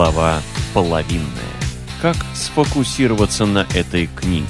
Глава половинная. Как сфокусироваться на этой книге?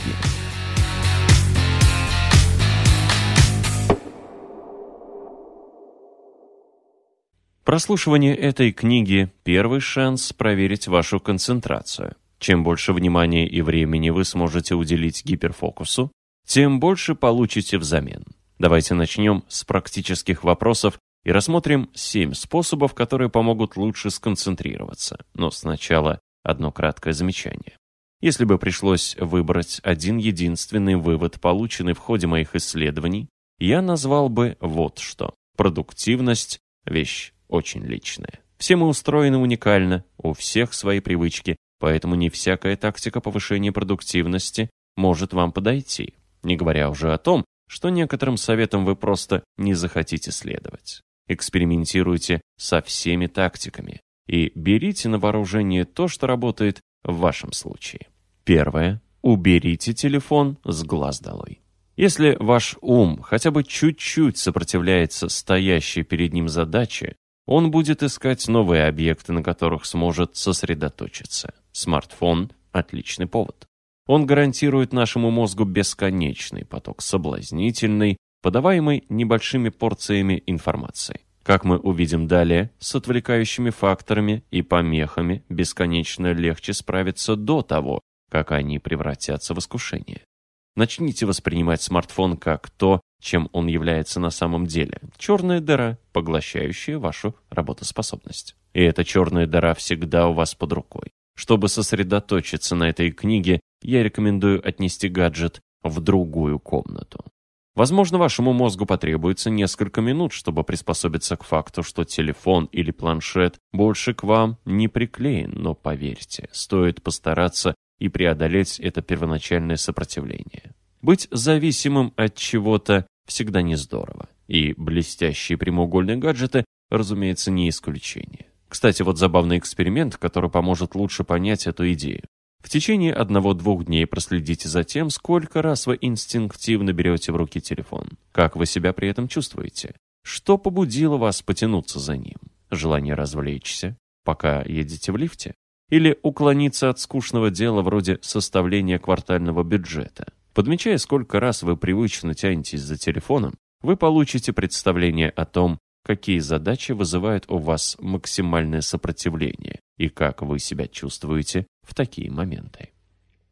Прослушивание этой книги – первый шанс проверить вашу концентрацию. Чем больше внимания и времени вы сможете уделить гиперфокусу, тем больше получите взамен. Давайте начнем с практических вопросов и рассмотрим семь способов, которые помогут лучше сконцентрироваться. Но сначала одно краткое замечание. Если бы пришлось выбрать один единственный вывод, полученный в ходе моих исследований, я назвал бы вот что. Продуктивность – вещь очень личная. Все мы устроены уникально, у всех свои привычки, поэтому не всякая тактика повышения продуктивности может вам подойти, не говоря уже о том, что некоторым советам вы просто не захотите следовать. Экспериментируйте со всеми тактиками и берите на вооружение то, что работает в вашем случае. Первое. Уберите телефон с глаз долой. Если ваш ум хотя бы чуть-чуть сопротивляется стоящей перед ним задаче, он будет искать новые объекты, на которых сможет сосредоточиться. Смартфон – отличный повод. Он гарантирует нашему мозгу бесконечный поток соблазнительной, подаваемой небольшими порциями информации. Как мы увидим далее, с отвлекающими факторами и помехами бесконечно легче справиться до того, как они превратятся в искушение. Начните воспринимать смартфон как то, чем он является на самом деле. Черная дыра, поглощающая вашу работоспособность. И эта черная дыра всегда у вас под рукой. Чтобы сосредоточиться на этой книге, я рекомендую отнести гаджет в другую комнату. Возможно, вашему мозгу потребуется несколько минут, чтобы приспособиться к факту, что телефон или планшет больше к вам не приклеен, но поверьте, стоит постараться и преодолеть это первоначальное сопротивление. Быть зависимым от чего-то всегда не здорово, и блестящие прямоугольные гаджеты, разумеется, не исключение. Кстати, вот забавный эксперимент, который поможет лучше понять эту идею. В течение одного-двух дней проследите за тем, сколько раз вы инстинктивно берете в руки телефон. Как вы себя при этом чувствуете? Что побудило вас потянуться за ним? Желание развлечься, пока едете в лифте? Или уклониться от скучного дела вроде составления квартального бюджета? Подмечая, сколько раз вы привычно тянетесь за телефоном, вы получите представление о том, какие задачи вызывают у вас максимальное сопротивление и как вы себя чувствуете в такие моменты.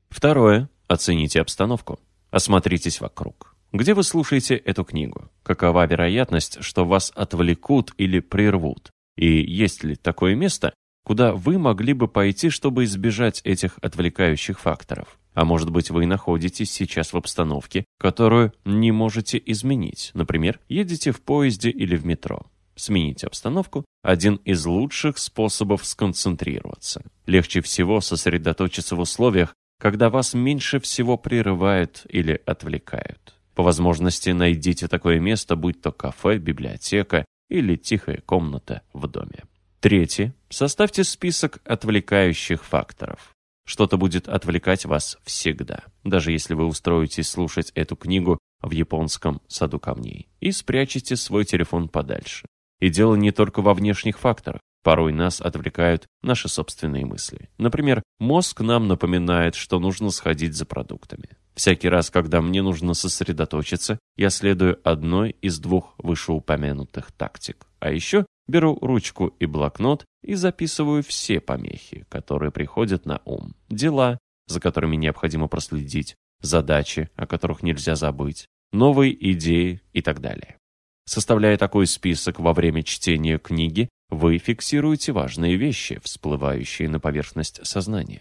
Второе. Оцените обстановку. Осмотритесь вокруг. Где вы слушаете эту книгу? Какова вероятность, что вас отвлекут или прервут? И есть ли такое место, куда вы могли бы пойти, чтобы избежать этих отвлекающих факторов? А может быть, вы находитесь сейчас в обстановке, которую не можете изменить. Например, едете в поезде или в метро. Смените обстановку – один из лучших способов сконцентрироваться. Легче всего сосредоточиться в условиях, когда вас меньше всего прерывают или отвлекают. По возможности найдите такое место, будь то кафе, библиотека или тихая комната в доме. Третье. Составьте список отвлекающих факторов. Что-то будет отвлекать вас всегда, даже если вы устроитесь слушать эту книгу в японском саду камней и спрячете свой телефон подальше. И дело не только во внешних факторах. Порой нас отвлекают наши собственные мысли. Например, мозг нам напоминает, что нужно сходить за продуктами. Всякий раз, когда мне нужно сосредоточиться, я следую одной из двух вышеупомянутых тактик. А еще беру ручку и блокнот и записываю все помехи, которые приходят на ум. Дела, за которыми необходимо проследить, задачи, о которых нельзя забыть, новые идеи и так далее. Составляя такой список во время чтения книги, вы фиксируете важные вещи, всплывающие на поверхность сознания.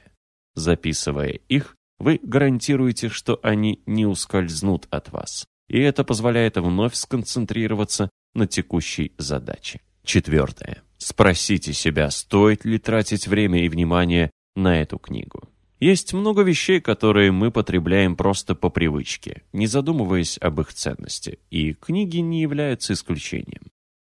Записывая их, вы гарантируете, что они не ускользнут от вас, и это позволяет вновь сконцентрироваться на текущей задаче. Четвертое. Спросите себя, стоит ли тратить время и внимание на эту книгу. Есть много вещей, которые мы потребляем просто по привычке, не задумываясь об их ценности, и книги не являются исключением.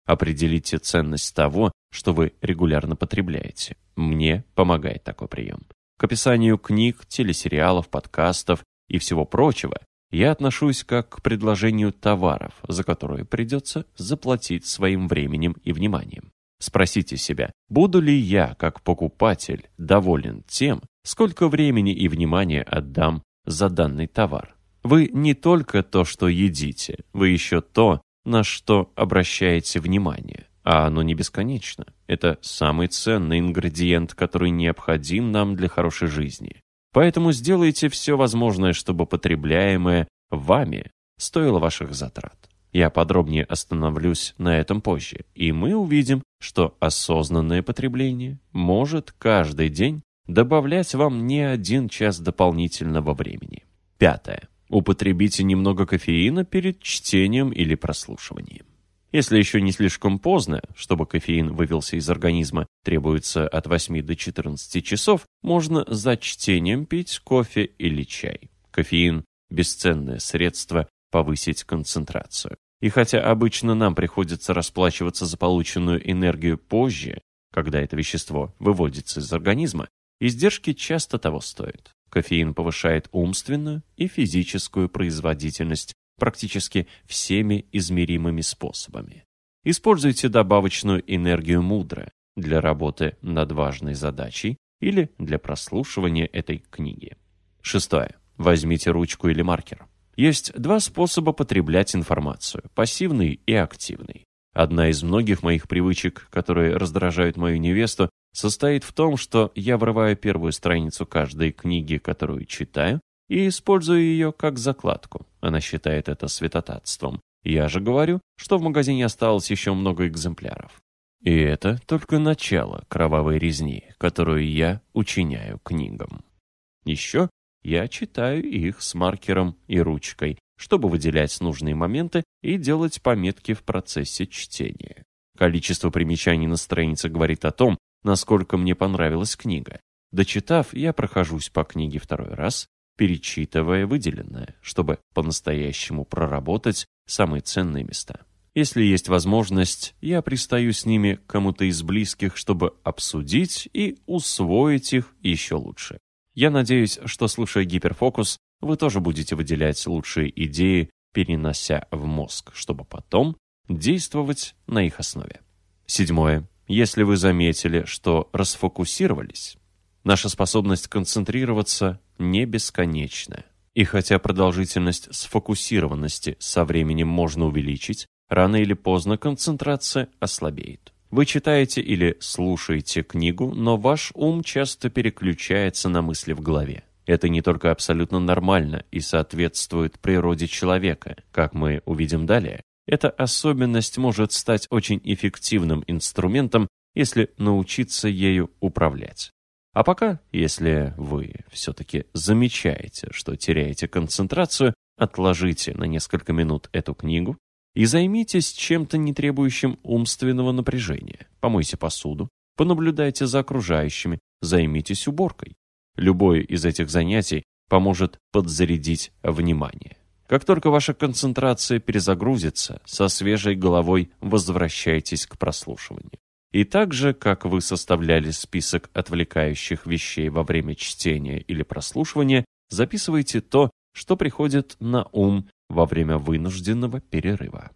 Определите ценность того, что вы регулярно потребляете. Мне помогает такой прием. К описанию книг, телесериалов, подкастов и всего прочего я отношусь как к предложению товаров, за которые придется заплатить своим временем и вниманием. Спросите себя, буду ли я, как покупатель, доволен тем, сколько времени и внимания отдам за данный товар. Вы не только то, что едите, вы еще то, на что обращаете внимание. А оно не бесконечно. Это самый ценный ингредиент, который необходим нам для хорошей жизни. Поэтому сделайте все возможное, чтобы потребляемое вами стоило ваших затрат. Я подробнее остановлюсь на этом позже, и мы увидим, что осознанное потребление может каждый день добавлять вам не один час дополнительного времени. Пятое. Употребите немного кофеина перед чтением или прослушиванием. Если еще не слишком поздно, чтобы кофеин вывелся из организма, требуется от 8 до 14 часов, можно за чтением пить кофе или чай. Кофеин – бесценное средство повысить концентрацию. И хотя обычно нам приходится расплачиваться за полученную энергию позже, когда это вещество выводится из организма, издержки часто того стоят. Кофеин повышает умственную и физическую производительность практически всеми измеримыми способами. Используйте добавочную энергию мудро для работы над важной задачей или для прослушивания этой книги. Шестое. Возьмите ручку или маркер. Есть два способа потреблять информацию – пассивный и активный. Одна из многих моих привычек, которые раздражают мою невесту, состоит в том, что я врываю первую страницу каждой книги, которую читаю, и использую ее как закладку. Она считает это святотатством. Я же говорю, что в магазине осталось еще много экземпляров. И это только начало кровавой резни, которую я учиняю книгам. Еще я читаю их с маркером и ручкой, чтобы выделять нужные моменты и делать пометки в процессе чтения. Количество примечаний на странице говорит о том, насколько мне понравилась книга. Дочитав, я прохожусь по книге второй раз, перечитывая выделенное, чтобы по-настоящему проработать самые ценные места. Если есть возможность, я пристаю с ними к кому-то из близких, чтобы обсудить и усвоить их еще лучше. Я надеюсь, что, слушая гиперфокус, вы тоже будете выделять лучшие идеи, перенося в мозг, чтобы потом действовать на их основе. Седьмое. Если вы заметили, что расфокусировались, наша способность концентрироваться не бесконечна. И хотя продолжительность сфокусированности со временем можно увеличить, рано или поздно концентрация ослабеет. Вы читаете или слушаете книгу, но ваш ум часто переключается на мысли в голове. Это не только абсолютно нормально и соответствует природе человека, как мы увидим далее. Эта особенность может стать очень эффективным инструментом, если научиться ею управлять. А пока, если вы все-таки замечаете, что теряете концентрацию, отложите на несколько минут эту книгу и займитесь чем-то не требующим умственного напряжения. Помойте посуду, понаблюдайте за окружающими, займитесь уборкой. Любое из этих занятий поможет подзарядить внимание. Как только ваша концентрация перезагрузится, со свежей головой возвращайтесь к прослушиванию. И так же, как вы составляли список отвлекающих вещей во время чтения или прослушивания, записывайте то, что приходит на ум во время вынужденного перерыва.